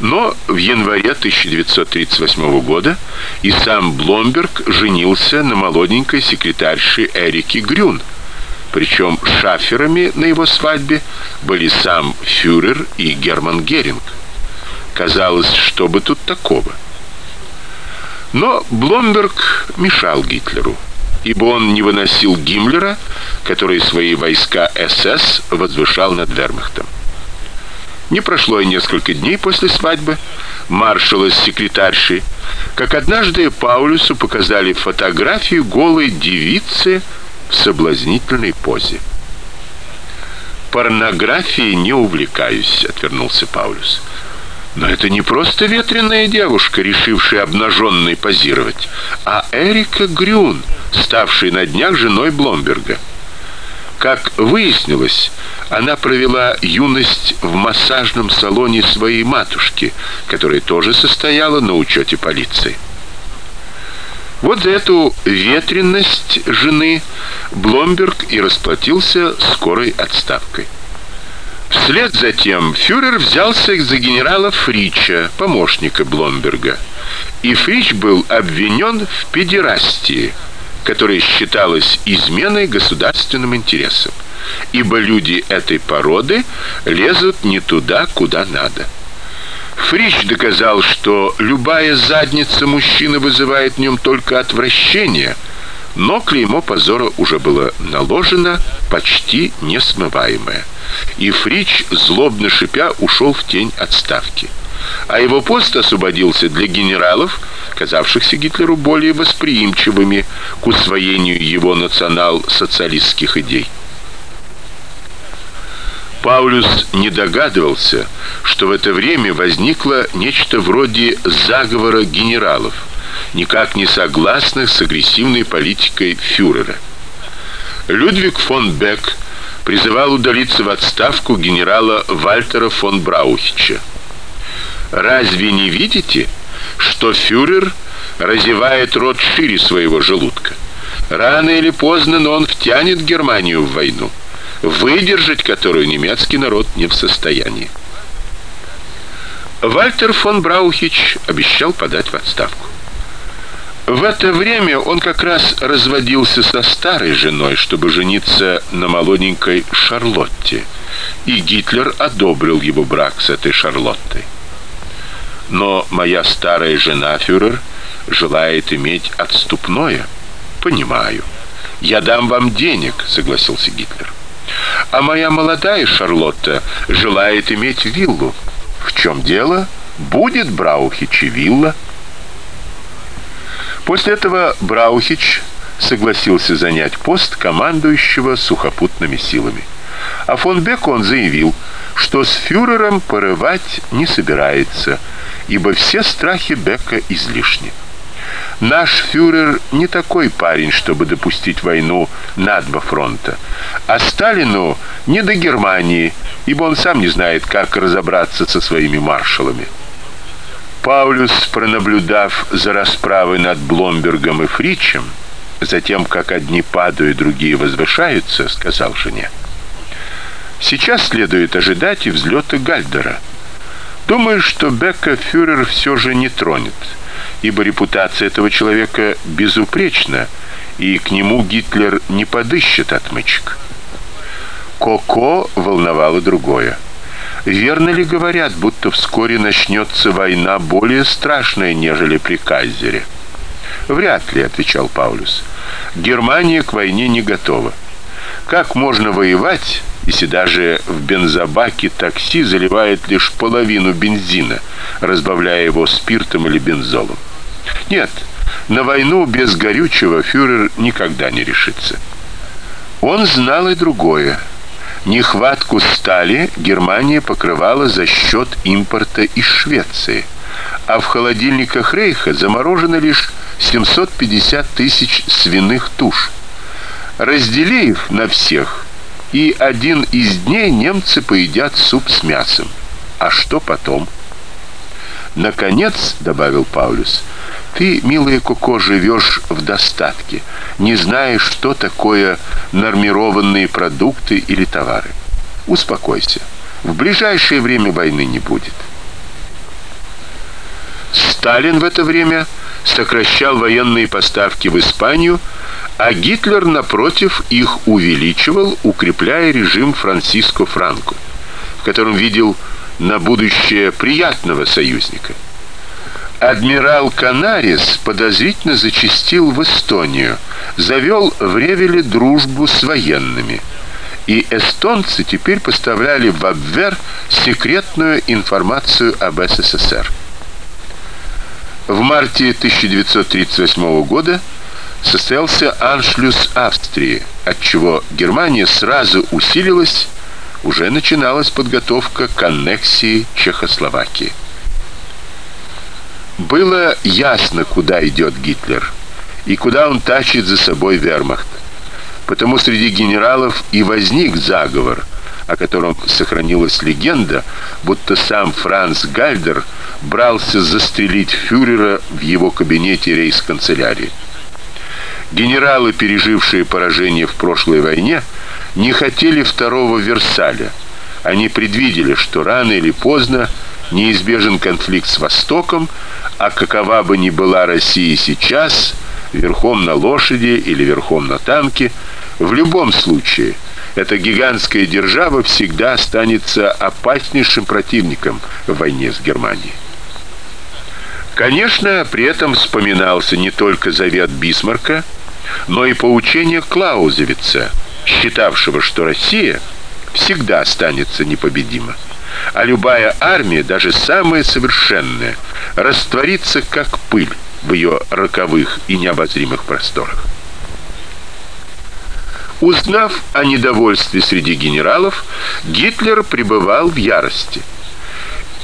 Но в январе 1938 года и сам Бломберг женился на молоденькой секретарше Эрике Грюн. Причем шаферами на его свадьбе были сам фюрер и Герман Геринг. Казалось, что бы тут такого. Но Бломберг мешал Гитлеру, ибо он не выносил Гиммлера, который свои войска СС возвышал над Вермахтом. Не прошло и несколько дней после свадьбы маршала с секретаршей, как однажды Паулюсу показали фотографию голой девицы в соблазнительной позе. Порнографией не увлекаюсь, отвернулся Паулюс. Но это не просто ветреная девушка, решившая обнаженной позировать, а Эрика Грюн, ставшая на днях женой Бломберга. Как выяснилось, она провела юность в массажном салоне своей матушки, которая тоже состояла на учете полиции. Вот за эту ветренность жены Бломберг и расплатился скорой отставкой. Вслед за тем фюрер взялся за генерала Фрича, помощника Бломберга. И Фрич был обвинен в педерастии – которая считалась изменой государственным интересам, ибо люди этой породы лезут не туда, куда надо. Фрич доказал, что любая задница мужчины вызывает в нем только отвращение, но клеймо позора уже было наложено, почти несмываемое. И Фрич, злобно шипя, ушел в тень отставки а его пост освободился для генералов, казавшихся Гитлеру более восприимчивыми к усвоению его национал-социалистских идей. Паулюс не догадывался, что в это время возникло нечто вроде заговора генералов, никак не согласных с агрессивной политикой фюрера. Людвиг фон Бек призывал удалиться в отставку генерала Вальтера фон Браухича. Разве не видите, что фюрер разевает рот шире своего желудка? Рано или поздно, но он втянет Германию в войну, выдержать которую немецкий народ не в состоянии. Вальтер фон Браухич обещал подать в отставку. В это время он как раз разводился со старой женой, чтобы жениться на молоденькой Шарлотте, и Гитлер одобрил его брак с этой Шарлоттой. Но моя старая жена, фюрер, желает иметь отступное. Понимаю. Я дам вам денег, согласился Гитлер. А моя молодая Шарлотта желает иметь виллу. В чем дело? Будет Браухич и вилла. После этого Браухич согласился занять пост командующего сухопутными силами. А фон Бек он заявил, что с фюрером порывать не собирается – ибо все страхи Бека излишни. Наш фюрер не такой парень, чтобы допустить войну на два фронта. А Сталину не до Германии, ибо он сам не знает, как разобраться со своими маршалами. Паулюс, пронаблюдав за расправой над Бломбергом и Фричем, затем как одни падают, другие возвышаются, сказал жене: "Сейчас следует ожидать и взлета Гальдера. Думаю, что Бека фюрер все же не тронет, ибо репутация этого человека безупречна, и к нему Гитлер не подыщет отмычек. Коко волновало другое. Верно ли говорят, будто вскоре начнется война более страшная, нежели при Кайзере? Вряд ли, отвечал Паулюс. Германия к войне не готова. Как можно воевать, если даже в бензобаке такси заливает лишь половину бензина, разбавляя его спиртом или бензолом. Нет, на войну без горючего фюрер никогда не решится. Он знал и другое. Нехватку стали Германия покрывала за счет импорта из Швеции, а в холодильниках Рейха заморожено лишь 750 тысяч свиных туш. Раздели их на всех, и один из дней немцы поедят суп с мясом. А что потом? Наконец, добавил Паулюс, ты, милая Коко, живешь в достатке, не знаешь, что такое нормированные продукты или товары. Успокойся. В ближайшее время войны не будет. Сталин в это время сокращал военные поставки в Испанию, а Гитлер напротив их увеличивал, укрепляя режим Франциско Франко, в котором видел на будущее приятного союзника. Адмирал Канарис подозрительно зачастил в Эстонию, завел в Ревеле дружбу с военными. И эстонцы теперь поставляли в Абвер секретную информацию об СССР. В марте 1938 года состоялся аншлюс Австрии, от чего Германия сразу усилилась уже начиналась подготовка к аннексии Чехословакии. Было ясно, куда идет Гитлер и куда он тащит за собой вермахт. Потому среди генералов и возник заговор, о котором сохранилась легенда, будто сам Франц Гальдер брался застрелить фюрера в его кабинете рейхсканцелярии. Генералы, пережившие поражение в прошлой войне, не хотели второго Версаля. Они предвидели, что рано или поздно неизбежен конфликт с Востоком, а какова бы ни была Россия сейчас, верхом на лошади или верхом на танке, в любом случае эта гигантская держава всегда останется опаснейшим противником в войне с Германией. Конечно, при этом вспоминался не только завет Бисмарка, но и поучение Клаузевица – считавшего, что Россия всегда останется непобедима, а любая армия, даже самая совершенная, растворится как пыль в ее роковых и необозримых просторах. Узнав о недовольстве среди генералов, Гитлер пребывал в ярости.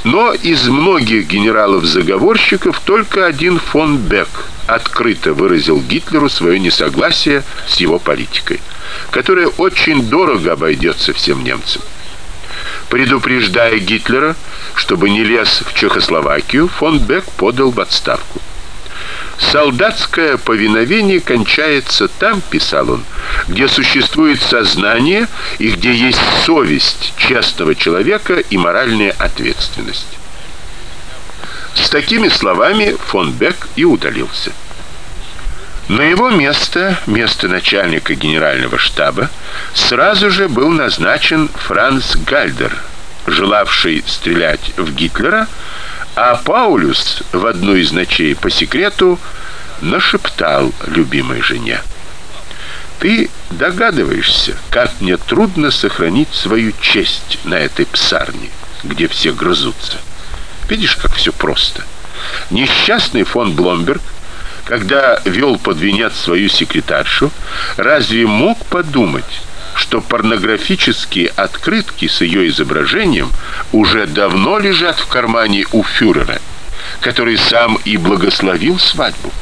Но из многих генералов-заговорщиков только один фон Бек открыто выразил Гитлеру свое несогласие с его политикой которая очень дорого обойдется всем немцам. Предупреждая Гитлера, чтобы не лез в Чехословакию, фон Бек подал в отставку. Солдатское повиновение кончается там, писал он, где существует сознание и где есть совесть честного человека и моральная ответственность. С такими словами фон Бек и удалился. На его место, место начальника генерального штаба, сразу же был назначен Франц Гальдер, желавший стрелять в Гитлера, а Паулюс в одну из ночей по секрету нашептал любимой жене: "Ты догадываешься, как мне трудно сохранить свою честь на этой псарне, где все грызутся. Видишь, как все просто. Несчастный фон Бломберг когда вел под венец свою секретаршу, разве мог подумать, что порнографические открытки с ее изображением уже давно лежат в кармане у фюрера, который сам и благословил свадьбу?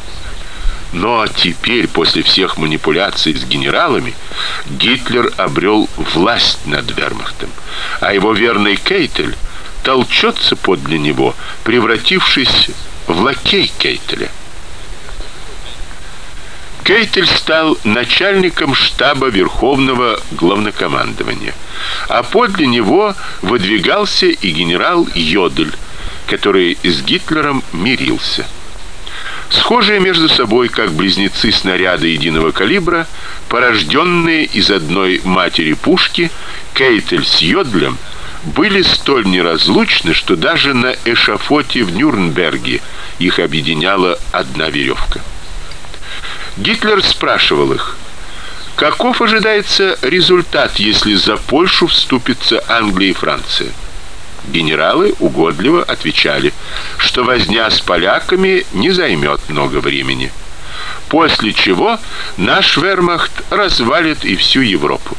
Но теперь, после всех манипуляций с генералами, Гитлер обрел власть над Вермахтом, а его верный Кейтель толчется подле него, превратившись в лакей Кейтеля. Кейтель стал начальником штаба Верховного главнокомандования, а подле него выдвигался и генерал Йодель, который с Гитлером мирился. Схожие между собой, как близнецы снаряды единого калибра, порожденные из одной матери пушки, Кейтель с Йодлем были столь неразлучны, что даже на эшафоте в Нюрнберге их объединяла одна веревка. Гитлер спрашивал их: "Каков ожидается результат, если за Польшу вступится Англия и Франция?" Генералы угодливо отвечали, что возня с поляками не займет много времени. После чего наш вермахт развалит и всю Европу.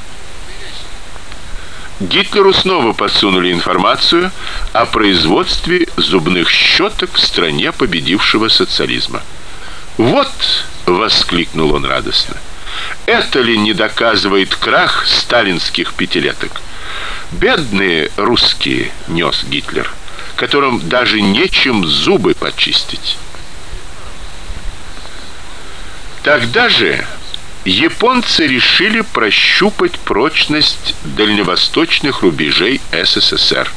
Гитлеру снова подсунули информацию о производстве зубных щеток в стране победившего социализма. "Вот", воскликнул он радостно. "Это ли не доказывает крах сталинских пятилеток? Бедные русские", нёс Гитлер, "которым даже нечем зубы почистить". Тогда же японцы решили прощупать прочность дальневосточных рубежей СССР.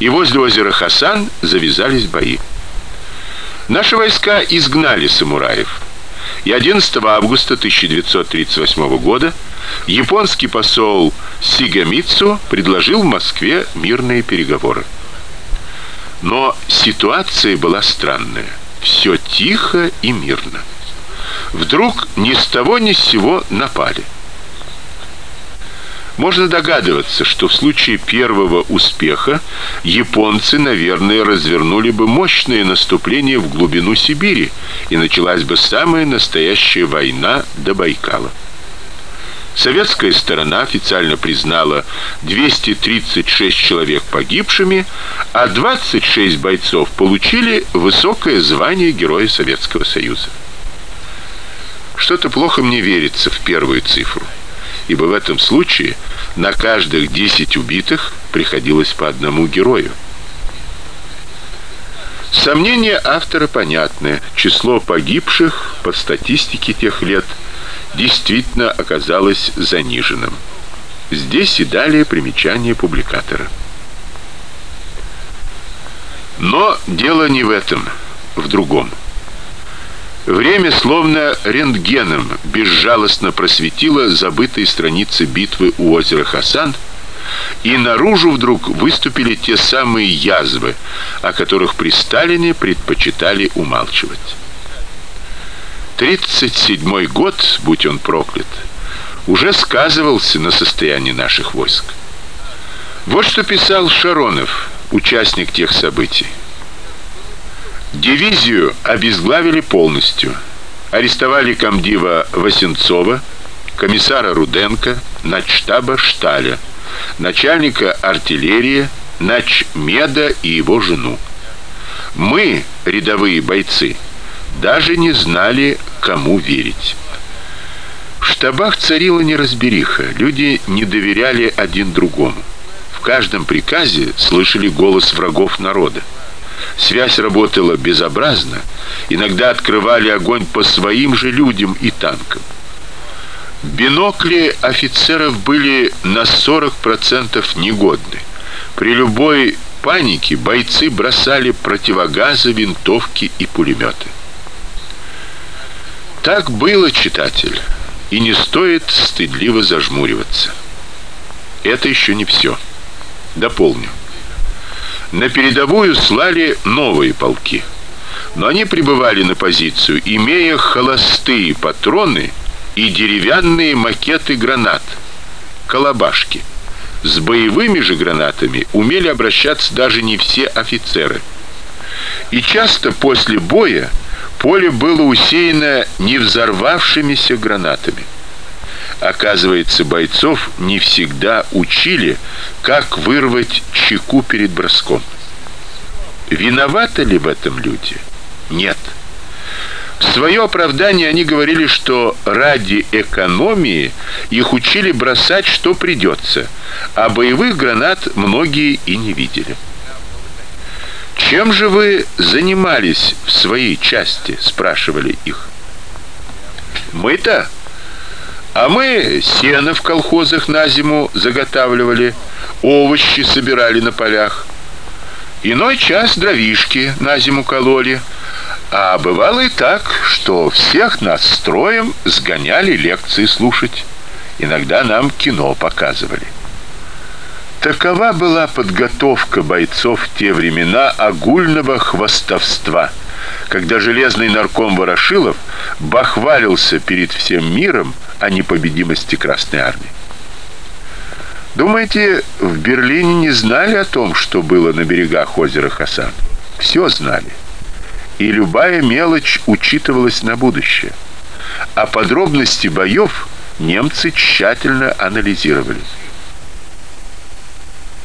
И возле озера Хасан завязались бои. Наши войска изгнали самураев. И 11 августа 1938 года японский посол Сигамицу предложил в Москве мирные переговоры. Но ситуация была странная. Все тихо и мирно вдруг ни с того ни с сего напали. Можно догадываться, что в случае первого успеха японцы, наверное, развернули бы мощное наступление в глубину Сибири, и началась бы самая настоящая война до Байкала. Советская сторона официально признала 236 человек погибшими, а 26 бойцов получили высокое звание Героя Советского Союза. Что-то плохо мне верится в первую цифру, ибо в этом случае на каждых 10 убитых приходилось по одному герою. Сомнения автора понятны. Число погибших по статистике тех лет действительно оказалось заниженным. Здесь и далее примечание публикатора. Но дело не в этом, в другом. Время словно рентгеном безжалостно просветило забытые страницы битвы у озера Хасан, и наружу вдруг выступили те самые язвы, о которых при Сталине предпочитали умалчивать. 37 год, будь он проклят, уже сказывался на состоянии наших войск. Вот что писал Шаронов, участник тех событий. Дивизию обезглавили полностью. Арестовали комдива Васенцова, комиссара Руденко, начштаба Шталя, начальника артиллерии, начмеда и его жену. Мы, рядовые бойцы, даже не знали, кому верить. В штабах царила неразбериха. Люди не доверяли один другому. В каждом приказе слышали голос врагов народа. Связь работала безобразно, иногда открывали огонь по своим же людям и танкам. Бинокли офицеров были на 40% негодны. При любой панике бойцы бросали противогазы, винтовки и пулеметы. Так было, читатель, и не стоит стыдливо зажмуриваться. Это еще не все. Дополню. На передовую слали новые полки. Но они прибывали на позицию, имея холостые патроны и деревянные макеты гранат, колобашки. С боевыми же гранатами умели обращаться даже не все офицеры. И часто после боя поле было усеяно не взорвавшимися гранатами. Оказывается, бойцов не всегда учили, как вырвать чеку перед броском. Виноваты ли в этом люди? Нет. В свое оправдание они говорили, что ради экономии их учили бросать что придется, а боевых гранат многие и не видели. Чем же вы занимались в своей части, спрашивали их. Мы-то а мы сено в колхозах на зиму заготавливали, овощи собирали на полях. Иной час дровишки на зиму кололи. А бывало и так, что всех нас строем сгоняли лекции слушать. Иногда нам кино показывали. Такова была подготовка бойцов в те времена огульного хвастовства, когда железный нарком Ворошилов бахвалился перед всем миром о непобедимости Красной армии. Думаете, в Берлине не знали о том, что было на берегах озера Хасан? Все знали. И любая мелочь учитывалась на будущее. А подробности боев немцы тщательно анализировали.